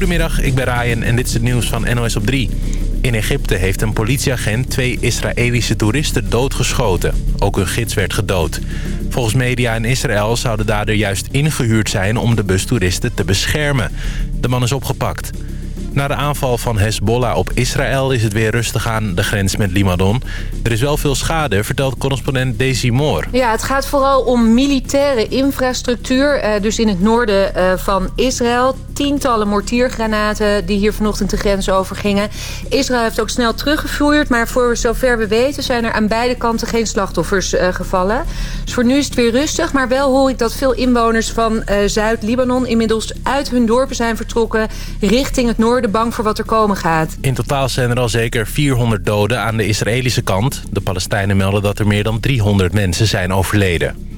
Goedemiddag, ik ben Ryan en dit is het nieuws van NOS op 3. In Egypte heeft een politieagent twee Israëlische toeristen doodgeschoten. Ook hun gids werd gedood. Volgens media in Israël zouden dader juist ingehuurd zijn om de bustoeristen te beschermen. De man is opgepakt. Na de aanval van Hezbollah op Israël is het weer rustig aan de grens met Libanon. Er is wel veel schade, vertelt correspondent Daisy Moore. Ja, het gaat vooral om militaire infrastructuur. Eh, dus in het noorden eh, van Israël. Tientallen mortiergranaten die hier vanochtend de grens overgingen. Israël heeft ook snel teruggevuurd. Maar voor zover we weten zijn er aan beide kanten geen slachtoffers uh, gevallen. Dus voor nu is het weer rustig. Maar wel hoor ik dat veel inwoners van Zuid-Libanon... inmiddels uit hun dorpen zijn vertrokken richting het noorden bang voor wat er komen gaat. In totaal zijn er al zeker 400 doden aan de Israëlische kant. De Palestijnen melden dat er meer dan 300 mensen zijn overleden.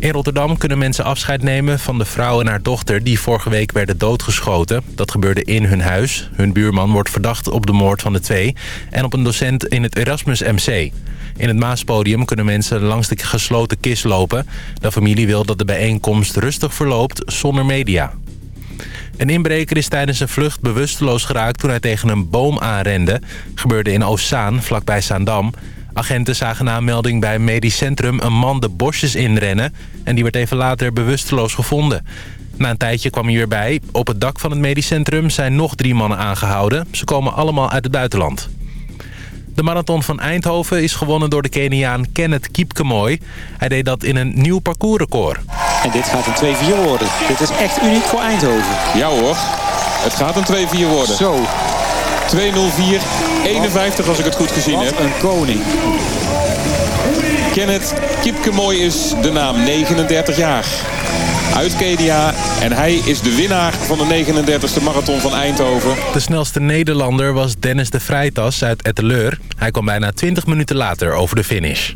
In Rotterdam kunnen mensen afscheid nemen van de vrouw en haar dochter... die vorige week werden doodgeschoten. Dat gebeurde in hun huis. Hun buurman wordt verdacht op de moord van de twee... en op een docent in het Erasmus MC. In het Maaspodium kunnen mensen langs de gesloten kist lopen. De familie wil dat de bijeenkomst rustig verloopt zonder media. Een inbreker is tijdens een vlucht bewusteloos geraakt toen hij tegen een boom aanrende. Gebeurde in Oostzaan, vlakbij Zaandam. Agenten zagen na een melding bij een medisch centrum een man de bosjes inrennen... en die werd even later bewusteloos gevonden. Na een tijdje kwam hij weer bij. Op het dak van het medisch centrum zijn nog drie mannen aangehouden. Ze komen allemaal uit het buitenland. De marathon van Eindhoven is gewonnen door de Keniaan Kenneth Kiepkemoy. Hij deed dat in een nieuw parcoursrecord. En dit gaat een 2-4 worden. Dit is echt uniek voor Eindhoven. Ja hoor, het gaat een 2-4 worden. Zo. 2-0-4, 51 als ik het goed gezien Wat heb. een koning. Kenneth Kiepkemoy is de naam, 39 jaar. Uit Kenia en hij is de winnaar van de 39e marathon van Eindhoven. De snelste Nederlander was Dennis de Vrijtas uit Etteleur. Hij kwam bijna 20 minuten later over de finish.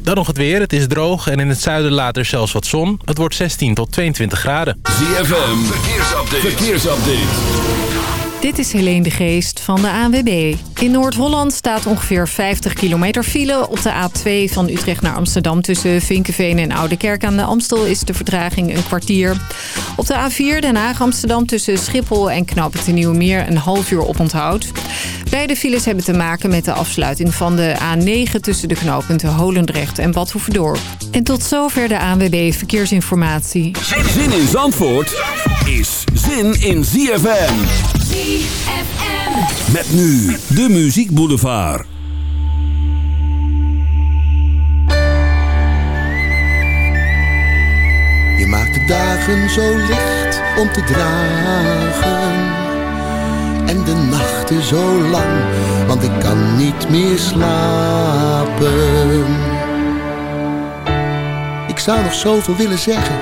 Dan nog het weer. Het is droog en in het zuiden later zelfs wat zon. Het wordt 16 tot 22 graden. ZFM, verkeersupdate. verkeersupdate. Dit is Helene de Geest van de ANWB. In Noord-Holland staat ongeveer 50 kilometer file. Op de A2 van Utrecht naar Amsterdam tussen Vinkenveen en Oudekerk aan de Amstel is de vertraging een kwartier. Op de A4 Den Haag-Amsterdam tussen Schiphol en de Nieuwemeer een half uur oponthoud. Beide files hebben te maken met de afsluiting van de A9 tussen de knooppunten Holendrecht en Bad Hoevedorp. En tot zover de ANWB Verkeersinformatie. Zin in Zandvoort is zin in ZFM. ZFM. Met nu de Muziek Boulevard. Je maakt de dagen zo licht om te dragen. En de nachten zo lang, want ik kan niet meer slapen. Ik zou nog zoveel willen zeggen,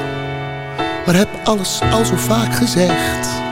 maar heb alles al zo vaak gezegd.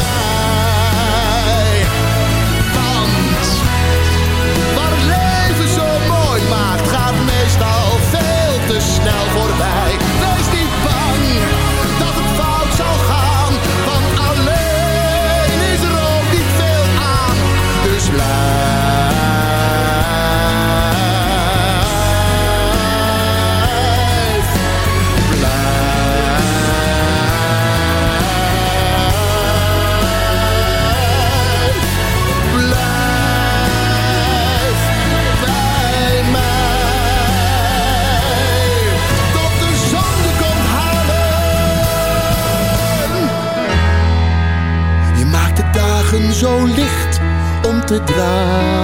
snel te dragen.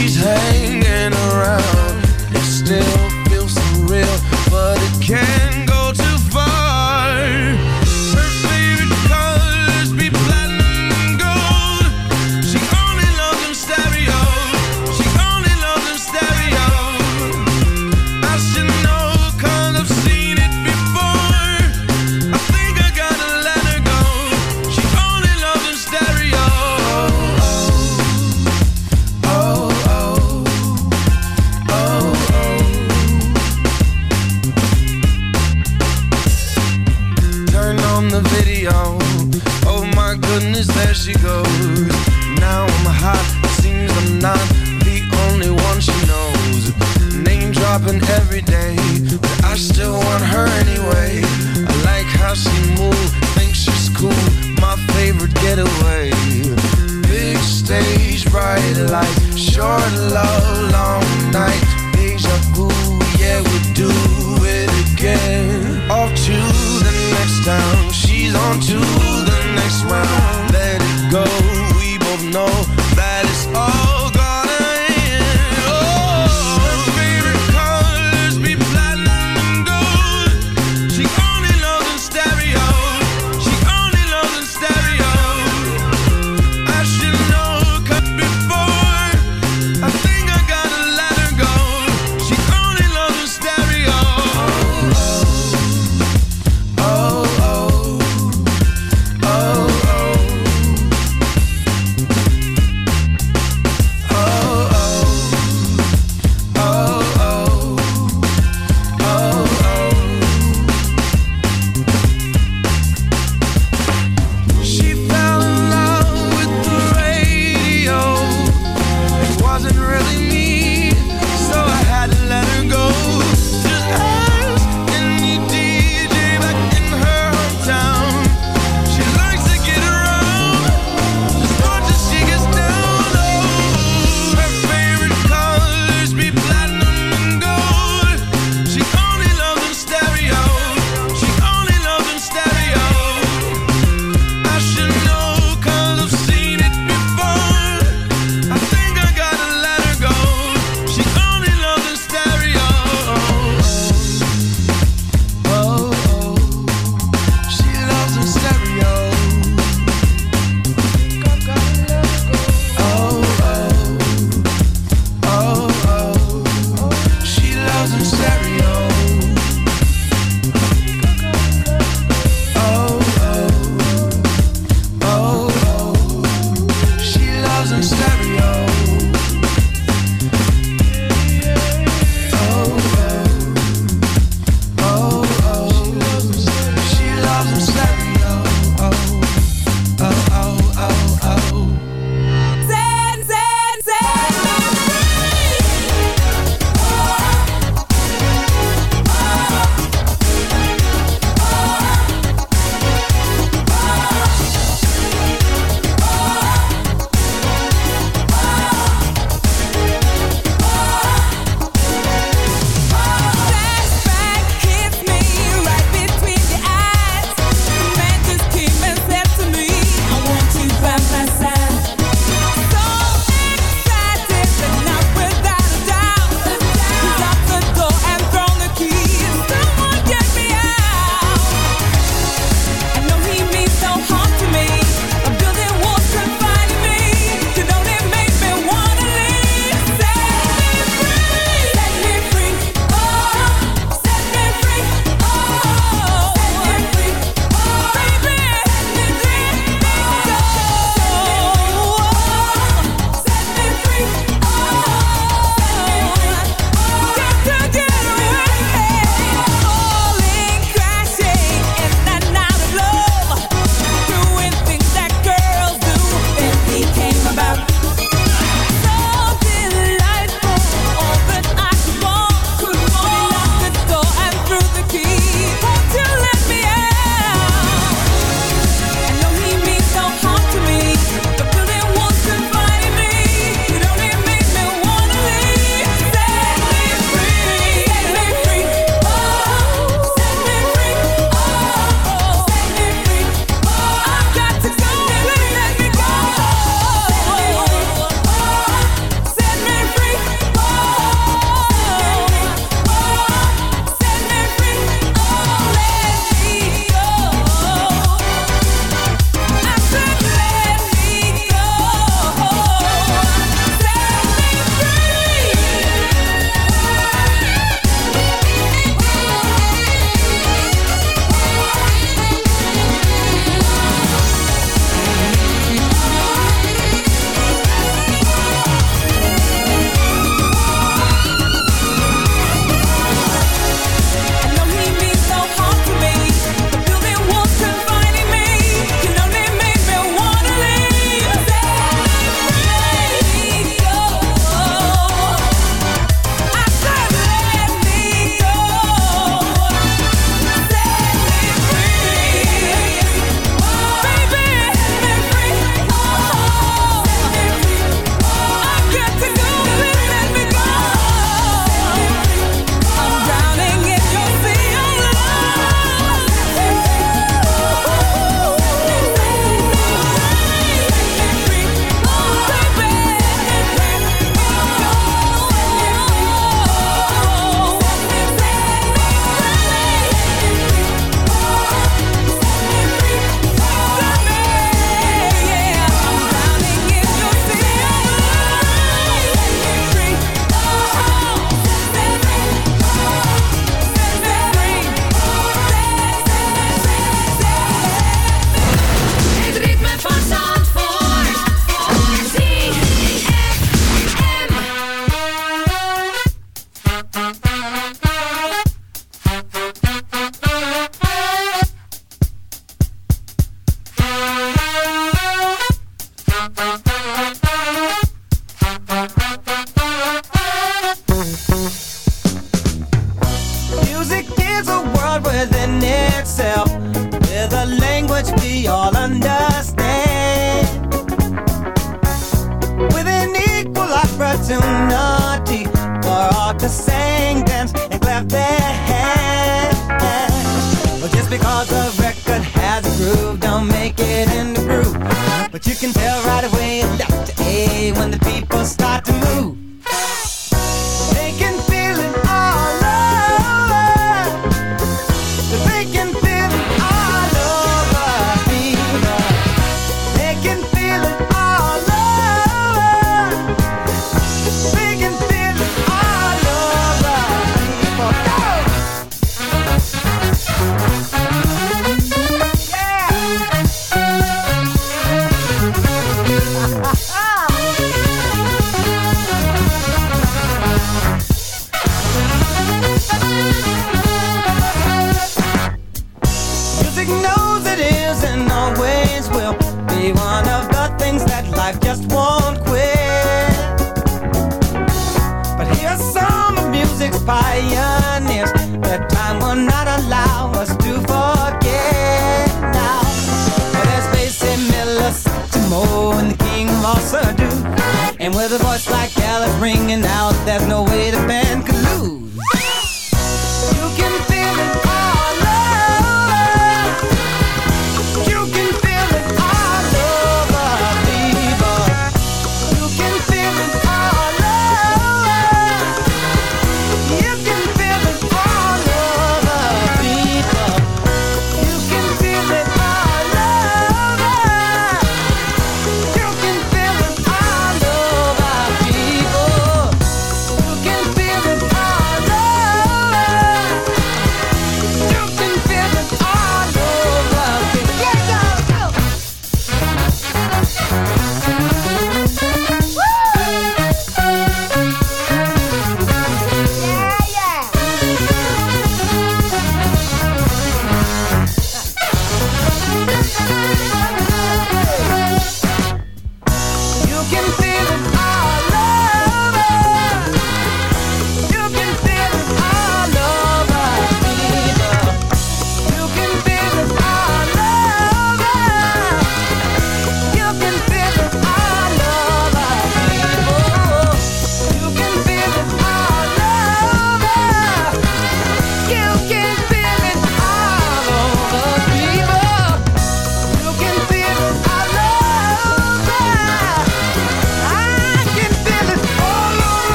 she's hanging around. It still feels surreal, but it can't.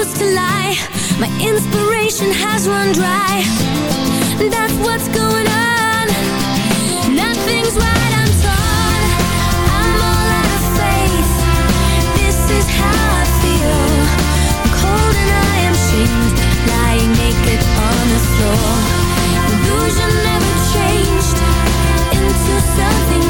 used to lie. My inspiration has run dry. That's what's going on. Nothing's right, I'm torn. I'm all out of faith. This is how I feel. Cold and I am shamed. Lying naked on the floor. Illusion never changed. Into something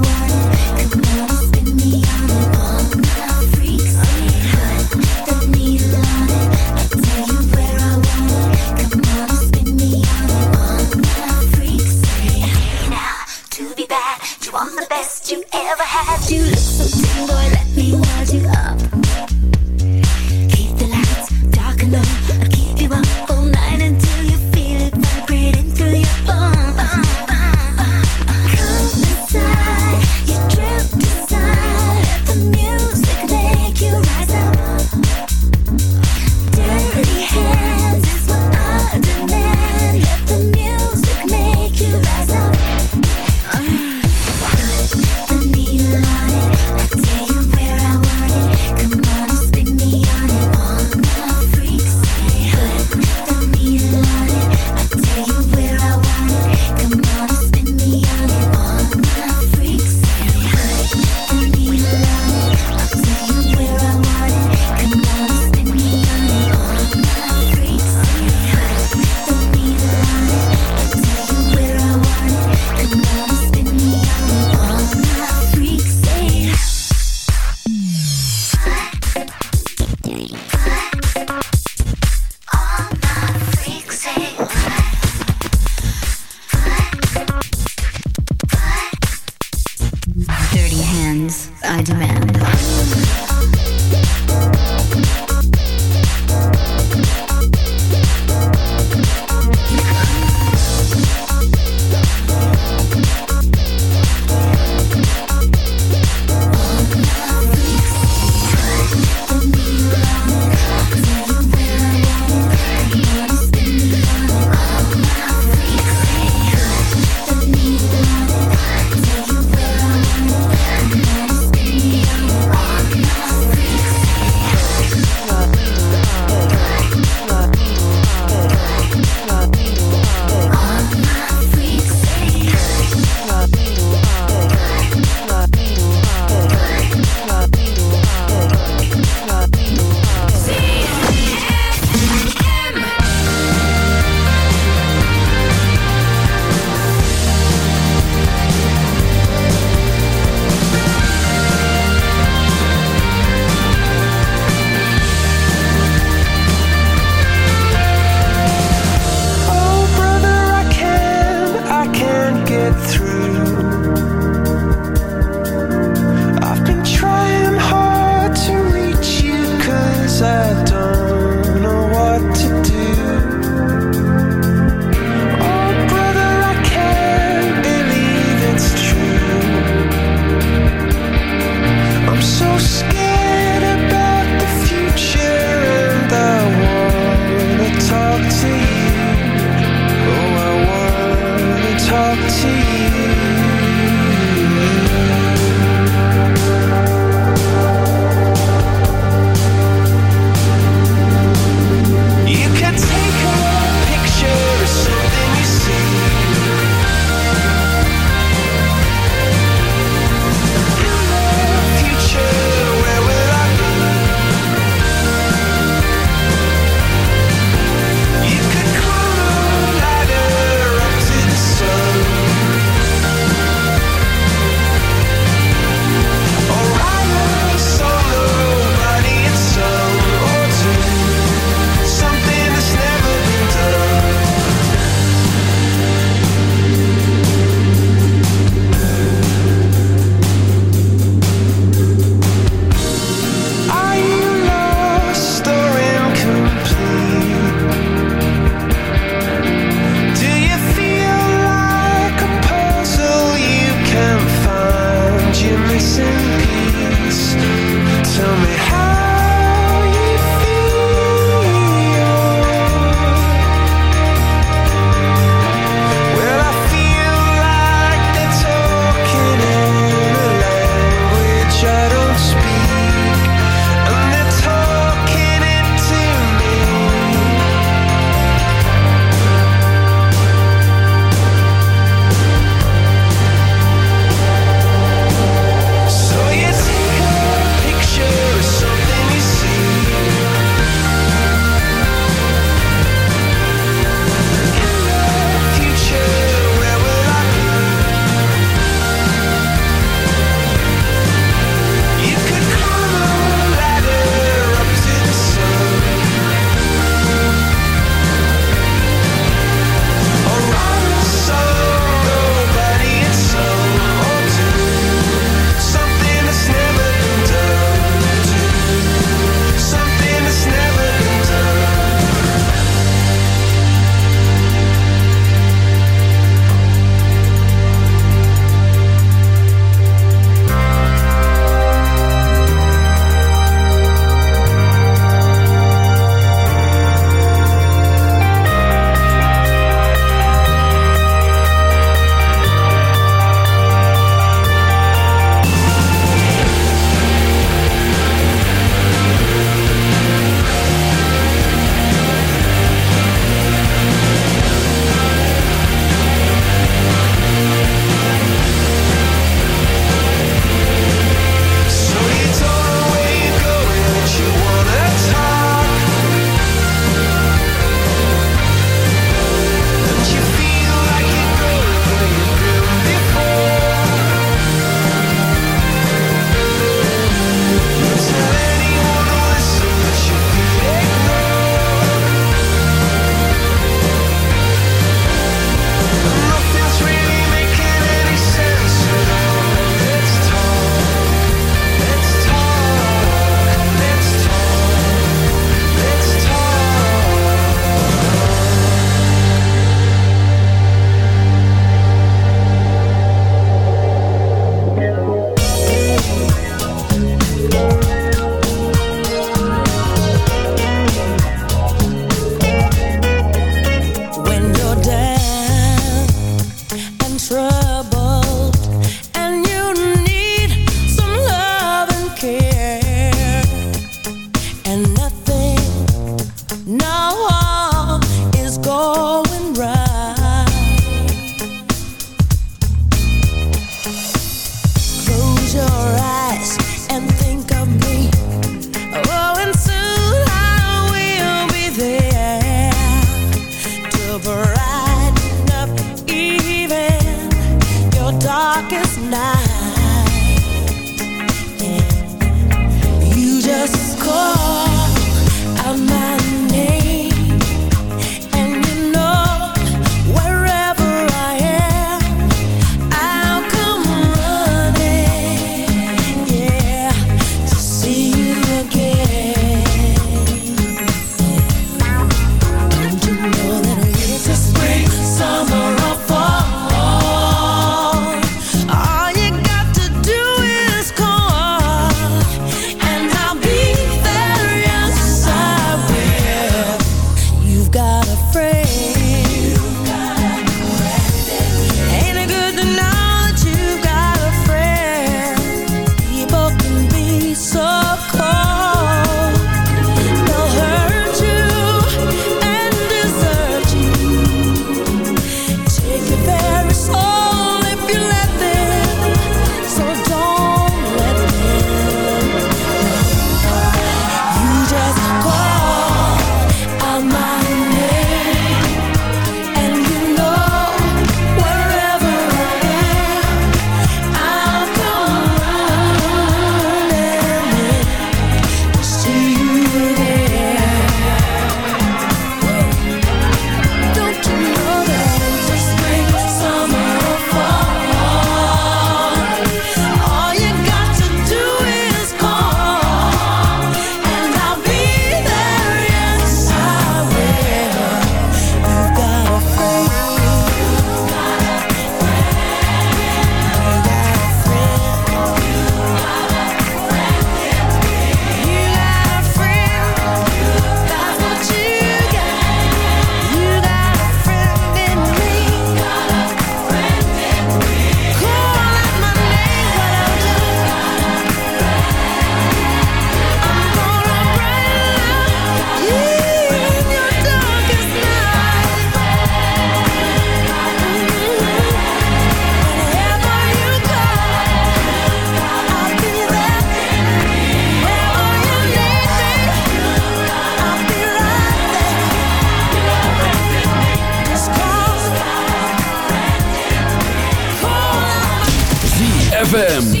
ZFM.